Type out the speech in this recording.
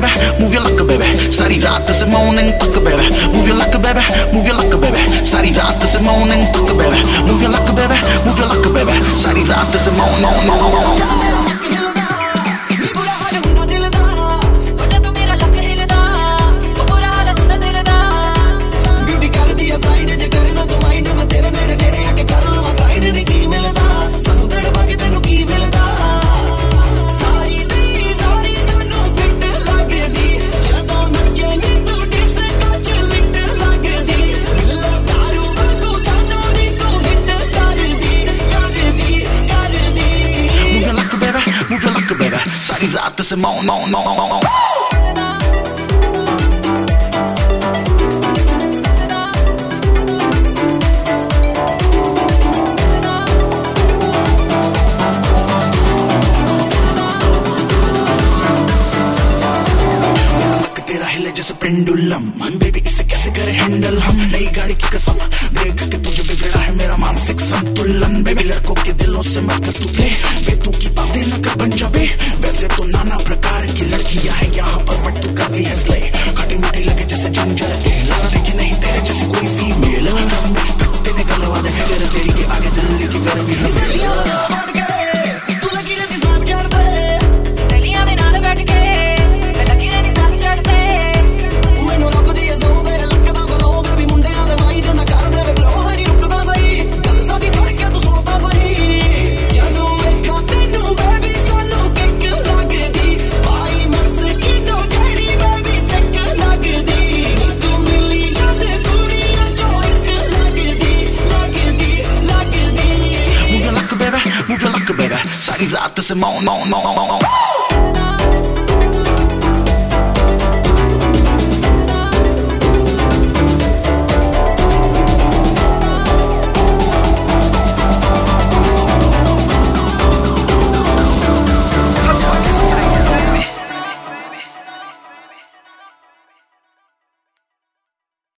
baby, move your luck, baby. Sari rata se morning tuck, baby. Move your luck, baby, move your luck, baby. Sari rata se morning tuck, baby. Move your luck, baby, move your luck, baby. Sari no, no, no. सारी रात से मौन मौन मौन मौन जैसे pendulum. Baby इसे कैसे करे हैंडल हम? नई गाड़ी की कसम। देख के तुझे बिगड़ा है मेरा मानसिक संतुलन। बेबी लड़कों के दिलों से मत कर तू danger. रात से मौन मौन मौन मौन